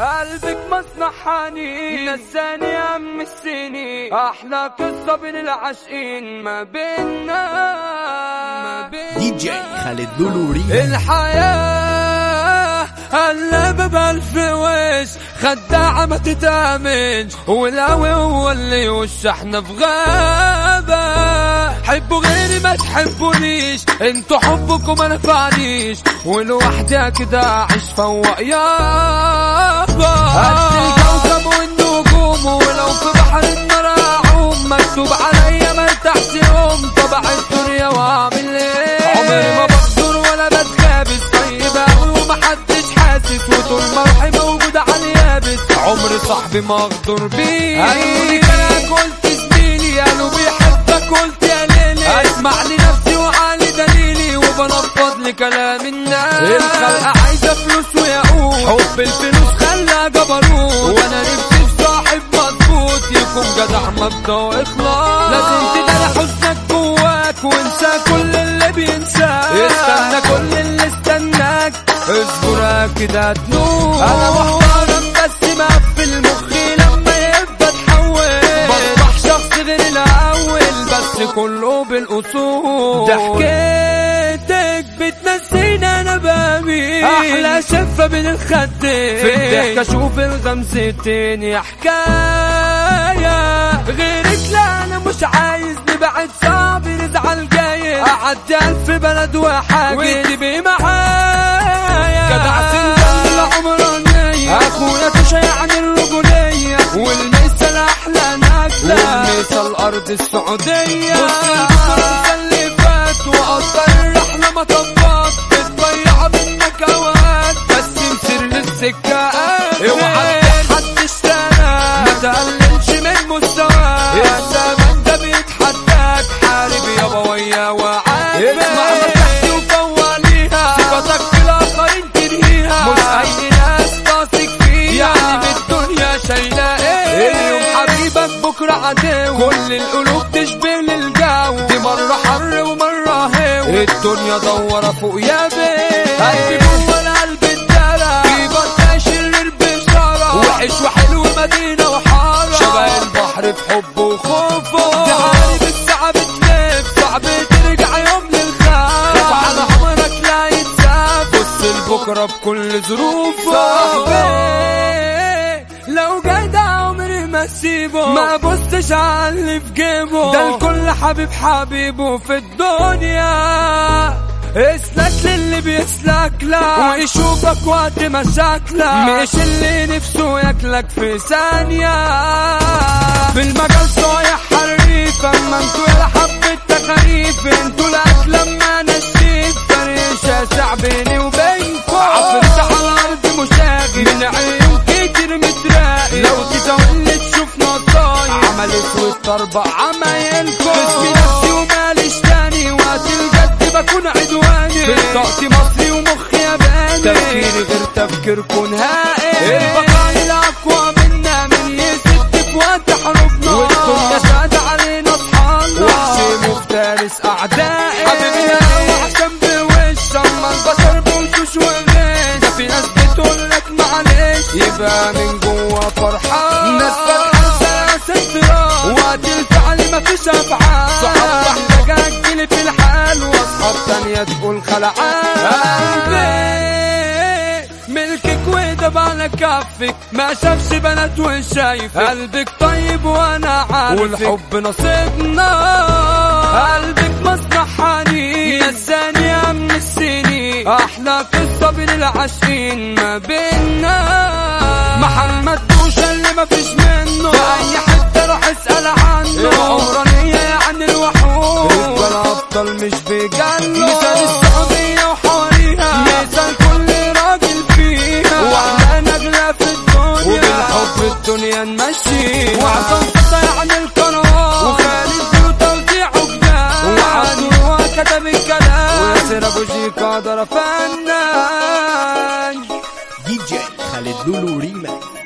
قلبك مصنع حنين نساني ام السنين. أحلى قصة بين العاشقين. ما بيننا. ما بيننا. دي جي خالد دولوري الحياة قلبة بألف وش خداعة ما تتأمنش والهوى هو اللي إحنا في غابة حبوا غيري ما تحبونيش أنتوا حبكم ما نفعنيش ولوحدي كده اعيش فوق يابا. قد الكوكب والنجوم ولو في بحر النار اعوم مكتوب عليا ما ارتحش يوم طبع الدنيا واعمل إيه؟ عمري ما بقدر ولا بتخابس طيب اوي ومحدش حاسس وطول ما روحي صاحبي ما اغدر بيه قالوا أنا قلت زميلي قالوا بيحبك قلت يا ليلي. اسمع لنفسي وعلي دليلي وبنفض لكلام الناس. الخلقة عايزة فلوس وياقوت حب الفلوس خلى جبروت. وأنا نفسي في صاحب مظبوط يكون جدع مبدأ وإخلاص. لازم تدلع حزنك جواك وانسى كل اللي بينساك. استنى كل اللي استناك. اصبر كده هتنور أنا مقفل مخي لما يبقى اتحول بصبح شخص غير الأول بس كله بالأصول. ضحكتك بتنسيني أنا بابي أحلى شفة بين الخدين في الضحك أشوف الغمزتين يا حكاية غيرك لا أنا مش عايز نبعد صعب نزعل جاي أعدي ألف بلد وحاجز وتبقي معايا جدع سندل العمرانية أخويا تشيع عن الرجولية والمثل أحلى نكلة والمثل ارض السعودية. بص اللي فات وقدر الرحلة مطبات بتضيع منك أوقات بس مسير للسكة أوعى عدو كل القلوب تشبه للجو دي مرة حر ومرة هو الدنيا دورة فوق يا بيه قلبي جوه القلب اتدرى في بطة شرير بشارة. وحش وحلو مدينة وحارة. شبه البحر في حبه وخوفه. دي عارف الساعة بتلف صعب ترجع يوم للخاف. خاف على عمرك لا يتساب بص لبكرة بكل ظروفه. صاحبي لو جدع عمري ما بصش على اللي في جيبه. ده الكل حبيب حبيبه في الدنيا. اسلك للي بيسلك لك. ويشوفك وقت مشاكلك مش اللي نفسه ياكلك في ثانية. في المجال صايح حريف اما أنتوا يا حبة تخاريف أنتوا الأكل لما أنا أربع عمايلكم اسمي نفسي وماليش تاني وقت الجد بكون عدواني. طاقتي مصري ومخي ياباني. تفكيري غير تفكيركم نهائي البقاء الأقوى منا من يسد في وقت حروبنا والدنيا شاد علينا اصحابنا وحشي مفترس أعدائي. حبيبي وحشم بوش أما البشر بوشوش ده في ناس بتقول لك معلش. يبقى من جوا فرحان. تقول خلعان ملكك ودب على كفك ما شافش بنات وشايف قلبك طيب وأنا عارف والحب نصيبنا. قلبك مصنع حنين نساني يا من السنين أحلى قصة بين العاشقين ما بيننا. محمد توشة اللي ما فيش ابطال مش بيجنوا مثال السعودية وحواليها مثال كل راجل فيها. وإحنا نغلى في الدنيا. وبالحب الدنيا نمشي وعصام فتح عن القناه وخالد له توزيع وجدان وعدو كتب الكلام. وياسر أبو شيكا فنان. دي جي خالد لولو ريماكس